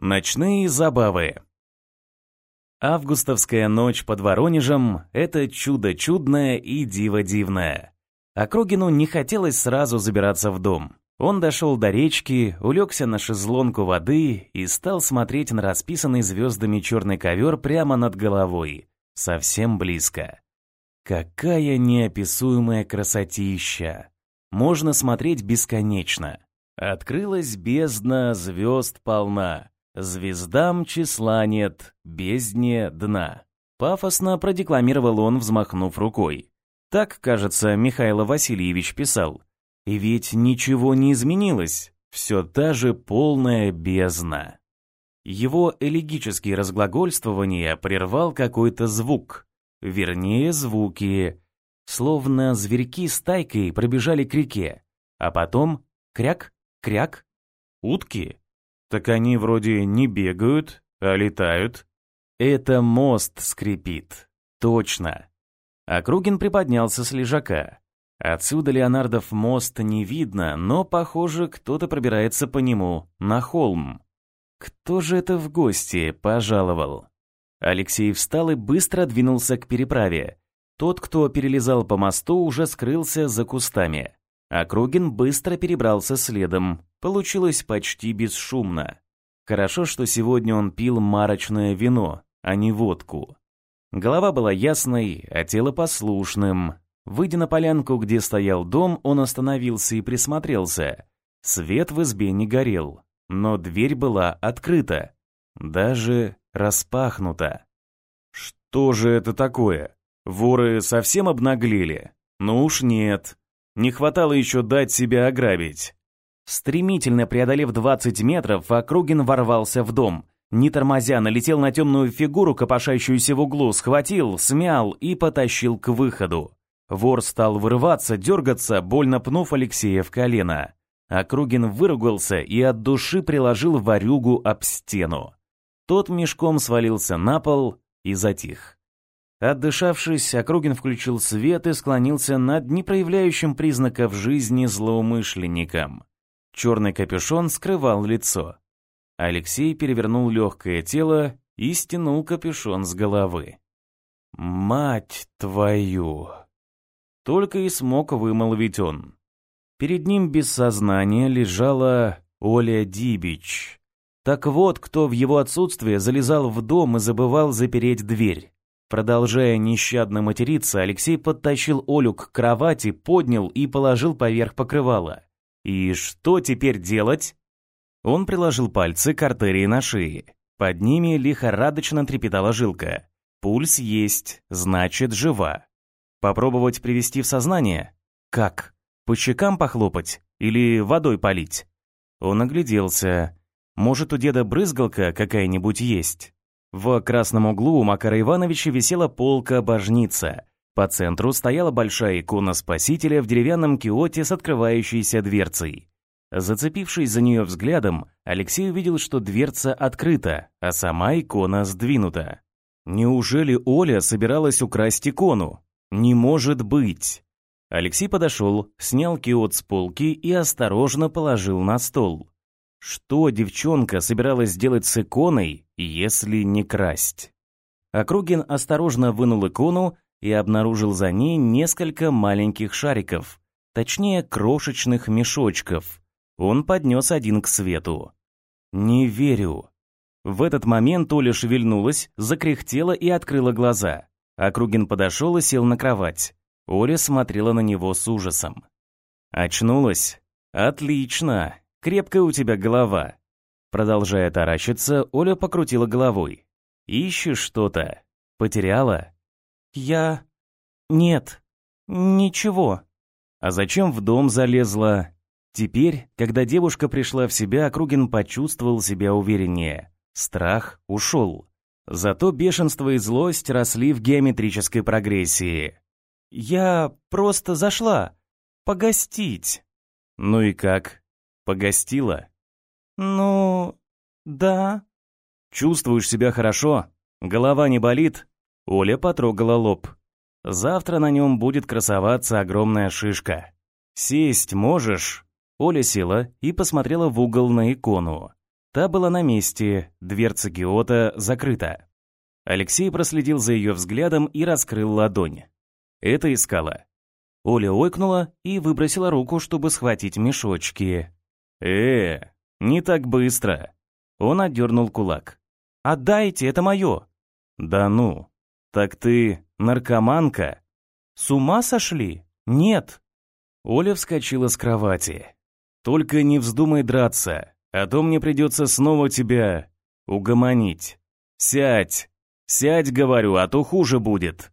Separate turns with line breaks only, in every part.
Ночные забавы. Августовская ночь под Воронежем — это чудо чудное и диво дивное. Округину не хотелось сразу забираться в дом. Он дошел до речки, улегся на шезлонку воды и стал смотреть на расписанный звездами черный ковер прямо над головой, совсем близко. Какая неописуемая красотища! Можно смотреть бесконечно. Открылась бездна, звезд полна. «Звездам числа нет, бездне дна», — пафосно продекламировал он, взмахнув рукой. Так, кажется, Михаил Васильевич писал. И ведь ничего не изменилось, все та же полная бездна. Его элегические разглагольствования прервал какой-то звук, вернее, звуки, словно зверьки с тайкой пробежали к реке, а потом кряк, кряк, утки. Так они вроде не бегают, а летают. Это мост скрипит. Точно. Округин приподнялся с лежака. Отсюда Леонардов мост не видно, но, похоже, кто-то пробирается по нему, на холм. Кто же это в гости пожаловал? Алексей встал и быстро двинулся к переправе. Тот, кто перелезал по мосту, уже скрылся за кустами. Округин быстро перебрался следом. Получилось почти бесшумно. Хорошо, что сегодня он пил марочное вино, а не водку. Голова была ясной, а тело послушным. Выйдя на полянку, где стоял дом, он остановился и присмотрелся. Свет в избе не горел, но дверь была открыта, даже распахнута. Что же это такое? Воры совсем обнаглели? Ну уж нет. Не хватало еще дать себя ограбить. Стремительно преодолев 20 метров, Округин ворвался в дом. Не тормозя, налетел на темную фигуру, копошащуюся в углу, схватил, смял и потащил к выходу. Вор стал вырываться, дергаться, больно пнув Алексея в колено. Округин выругался и от души приложил ворюгу об стену. Тот мешком свалился на пол и затих. Отдышавшись, Округин включил свет и склонился над непроявляющим признаков жизни злоумышленником. Черный капюшон скрывал лицо. Алексей перевернул легкое тело и стянул капюшон с головы. «Мать твою!» Только и смог вымолвить он. Перед ним без сознания лежала Оля Дибич. Так вот, кто в его отсутствие залезал в дом и забывал запереть дверь. Продолжая нещадно материться, Алексей подтащил Олю к кровати, поднял и положил поверх покрывала. И что теперь делать? Он приложил пальцы к артерии на шее. Под ними лихорадочно трепетала жилка. Пульс есть, значит, жива. Попробовать привести в сознание? Как? По щекам похлопать? Или водой полить? Он огляделся. Может, у деда брызгалка какая-нибудь есть? В красном углу у Макара Ивановича висела полка-божница. По центру стояла большая икона Спасителя в деревянном киоте с открывающейся дверцей. Зацепившись за нее взглядом, Алексей увидел, что дверца открыта, а сама икона сдвинута. Неужели Оля собиралась украсть икону? Не может быть! Алексей подошел, снял киот с полки и осторожно положил на стол. Что девчонка собиралась делать с иконой, если не красть? Округин осторожно вынул икону и обнаружил за ней несколько маленьких шариков, точнее крошечных мешочков. Он поднес один к свету. «Не верю». В этот момент Оля шевельнулась, закряхтела и открыла глаза. Округин подошел и сел на кровать. Оля смотрела на него с ужасом. «Очнулась? Отлично! Крепкая у тебя голова!» Продолжая таращиться, Оля покрутила головой. «Ищешь что-то? Потеряла?» «Я... нет, ничего». «А зачем в дом залезла?» Теперь, когда девушка пришла в себя, Округин почувствовал себя увереннее. Страх ушел. Зато бешенство и злость росли в геометрической прогрессии. «Я просто зашла. Погостить». «Ну и как? Погостила?»
«Ну... да».
«Чувствуешь себя хорошо? Голова не болит?» Оля потрогала лоб. Завтра на нем будет красоваться огромная шишка. Сесть можешь? Оля села и посмотрела в угол на икону. Та была на месте, дверца Геота закрыта. Алексей проследил за ее взглядом и раскрыл ладонь. Это искала. Оля ойкнула и выбросила руку, чтобы схватить мешочки. «Э, не так быстро!» Он отдернул кулак. «Отдайте, это мое!» «Да ну! Так ты наркоманка?» «С ума сошли? Нет!» Оля вскочила с кровати. «Только не вздумай драться, а то мне придется снова тебя угомонить. Сядь! Сядь, говорю, а то хуже будет!»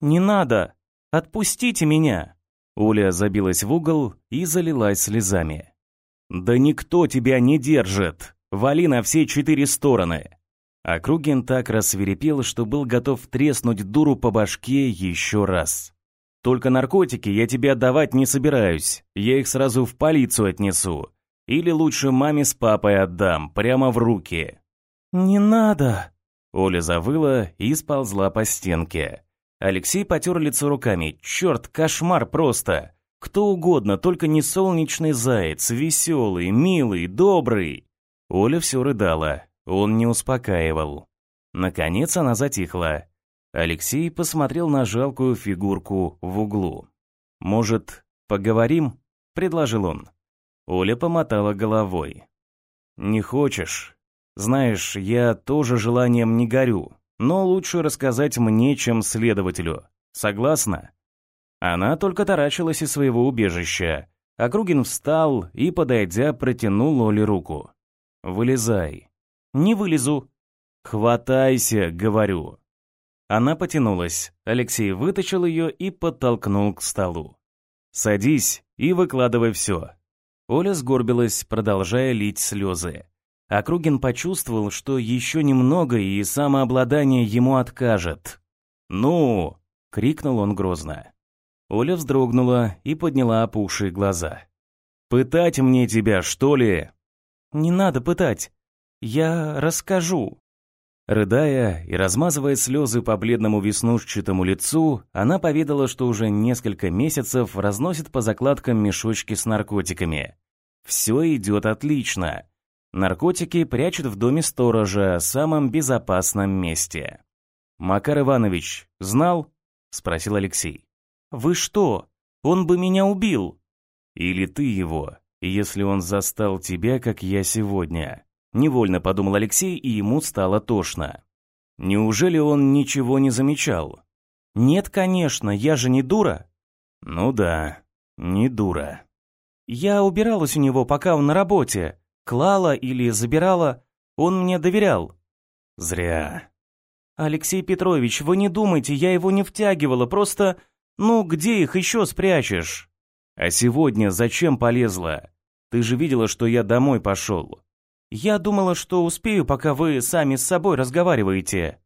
«Не надо! Отпустите меня!» Оля забилась в угол и залилась слезами. «Да никто тебя не держит! Вали на все четыре стороны!» Округин так рассверепел, что был готов треснуть дуру по башке еще раз. Только наркотики я тебе отдавать не собираюсь. Я их сразу в полицию отнесу. Или лучше маме с папой отдам, прямо в руки». «Не надо!» Оля завыла и сползла по стенке. Алексей потер лицо руками. «Черт, кошмар просто! Кто угодно, только не солнечный заяц, веселый, милый, добрый!» Оля все рыдала. Он не успокаивал. Наконец она затихла. Алексей посмотрел на жалкую фигурку в углу. «Может, поговорим?» — предложил он. Оля помотала головой. «Не хочешь? Знаешь, я тоже желанием не горю, но лучше рассказать мне, чем следователю. Согласна?» Она только таращилась из своего убежища. Округин встал и, подойдя, протянул Оле руку. «Вылезай». «Не вылезу». «Хватайся», — говорю. Она потянулась. Алексей вытащил ее и подтолкнул к столу. «Садись и выкладывай все». Оля сгорбилась, продолжая лить слезы. Округин почувствовал, что еще немного и самообладание ему откажет. «Ну!» — крикнул он грозно. Оля вздрогнула и подняла опухшие глаза. «Пытать мне тебя, что ли?» «Не надо пытать. Я расскажу». Рыдая и размазывая слезы по бледному веснушчатому лицу, она поведала, что уже несколько месяцев разносит по закладкам мешочки с наркотиками. Все идет отлично. Наркотики прячут в доме сторожа, самом безопасном месте. «Макар Иванович знал?» — спросил Алексей. «Вы что? Он бы меня убил!» «Или ты его, если он застал тебя, как я сегодня?» Невольно подумал Алексей, и ему стало тошно. Неужели он ничего не замечал? Нет, конечно, я же не дура. Ну да, не дура. Я убиралась у него, пока он на работе. Клала или забирала. Он мне доверял. Зря. Алексей Петрович, вы не думайте, я его не втягивала, просто... Ну, где их еще спрячешь? А сегодня зачем полезла? Ты же видела, что я домой пошел. Я думала, что успею, пока вы сами с собой разговариваете.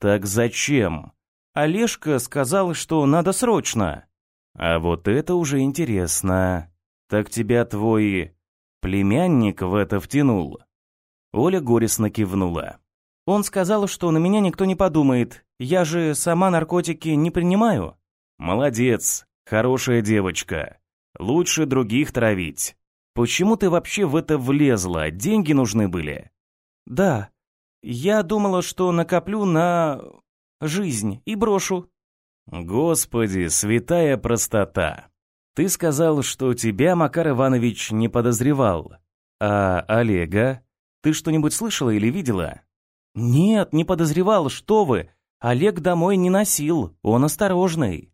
Так зачем? Олежка сказал, что надо срочно. А вот это уже интересно. Так тебя твой племянник в это втянул? Оля горестно кивнула. Он сказал, что на меня никто не подумает. Я же сама наркотики не принимаю. Молодец, хорошая девочка. Лучше других травить. Почему ты вообще в это влезла? Деньги нужны были? Да. Я думала, что накоплю на жизнь и брошу. Господи, святая простота. Ты сказал, что тебя Макар Иванович не подозревал. А Олега? Ты что-нибудь слышала или видела? Нет, не подозревал, что вы. Олег домой не носил, он осторожный.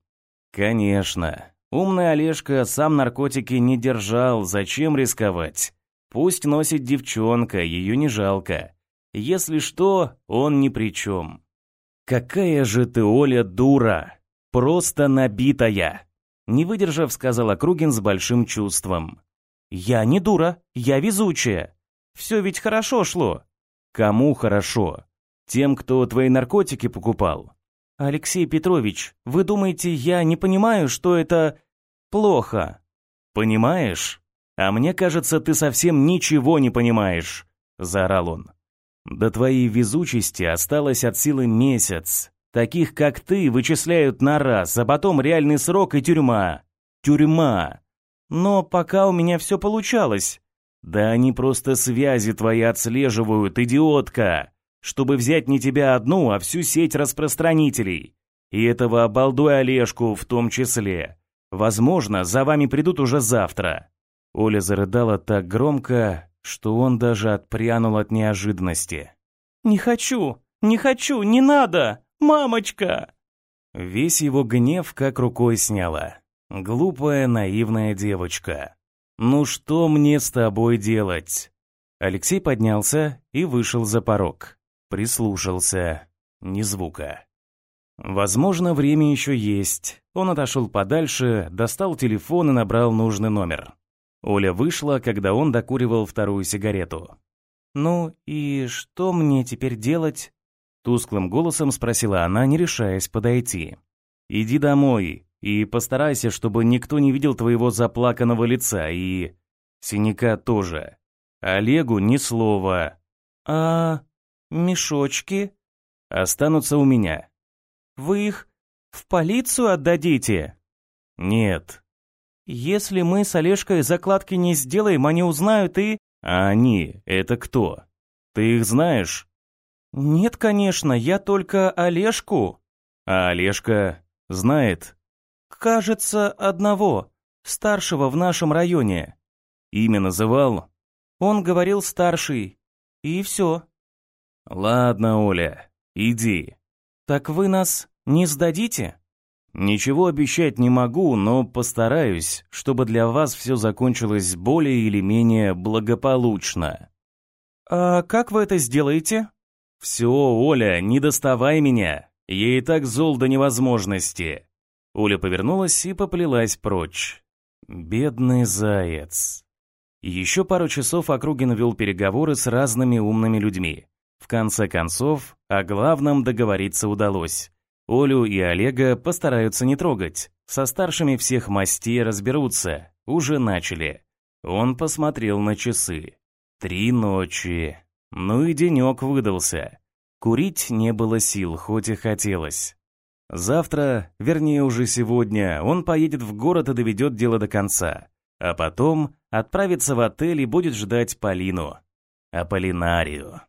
Конечно. Умный Олежка сам наркотики не держал, зачем рисковать? Пусть носит девчонка, ее не жалко. Если что, он ни при чем. «Какая же ты, Оля, дура! Просто набитая!» Не выдержав, сказал Округин с большим чувством. «Я не дура, я везучая. Все ведь хорошо шло». «Кому хорошо? Тем, кто твои наркотики покупал?» «Алексей Петрович, вы думаете, я не понимаю, что это плохо?» «Понимаешь? А мне кажется, ты совсем ничего не понимаешь», — заорал он. «До твоей везучести осталось от силы месяц. Таких, как ты, вычисляют на раз, а потом реальный срок и тюрьма. Тюрьма. Но пока у меня все получалось. Да они просто связи твои отслеживают, идиотка, чтобы взять не тебя одну, а всю сеть распространителей. И этого обалдуя Олежку в том числе. Возможно, за вами придут уже завтра». Оля зарыдала так громко, что он даже отпрянул от неожиданности.
«Не хочу! Не хочу! Не надо! Мамочка!»
Весь его гнев как рукой сняла. Глупая, наивная девочка. «Ну что мне с тобой делать?» Алексей поднялся и вышел за порог. Прислушался. Ни звука. Возможно, время еще есть. Он отошел подальше, достал телефон и набрал нужный номер. Оля вышла, когда он докуривал вторую сигарету.
«Ну и что мне теперь делать?»
Тусклым голосом спросила она, не решаясь подойти. «Иди домой и постарайся, чтобы никто не видел твоего заплаканного лица и... синяка тоже. Олегу ни слова».
«А мешочки?»
«Останутся у меня».
«Вы их в полицию отдадите?»
«Нет».
«Если мы с Олежкой закладки не сделаем, они узнают и...»
«А они — это кто? Ты их знаешь?»
«Нет, конечно, я только Олежку».
«А Олежка знает?»
«Кажется, одного, старшего в нашем районе».
«Имя называл?»
«Он говорил старший. И все».
«Ладно, Оля, иди».
«Так вы нас не сдадите?»
«Ничего обещать не могу, но постараюсь, чтобы для вас все закончилось более или менее благополучно».
«А как вы это сделаете?»
«Все, Оля, не доставай меня. Я и так зол до невозможности». Оля повернулась и поплелась прочь. Бедный заяц. Еще пару часов Округин вел переговоры с разными умными людьми. В конце концов, о главном договориться удалось. Олю и Олега постараются не трогать. Со старшими всех мастей разберутся. Уже начали. Он посмотрел на часы. Три ночи. Ну и денек выдался. Курить не было сил, хоть и хотелось. Завтра, вернее уже сегодня, он поедет в город и доведет дело до конца. А потом отправится в отель и будет ждать Полину. Аполлинарию.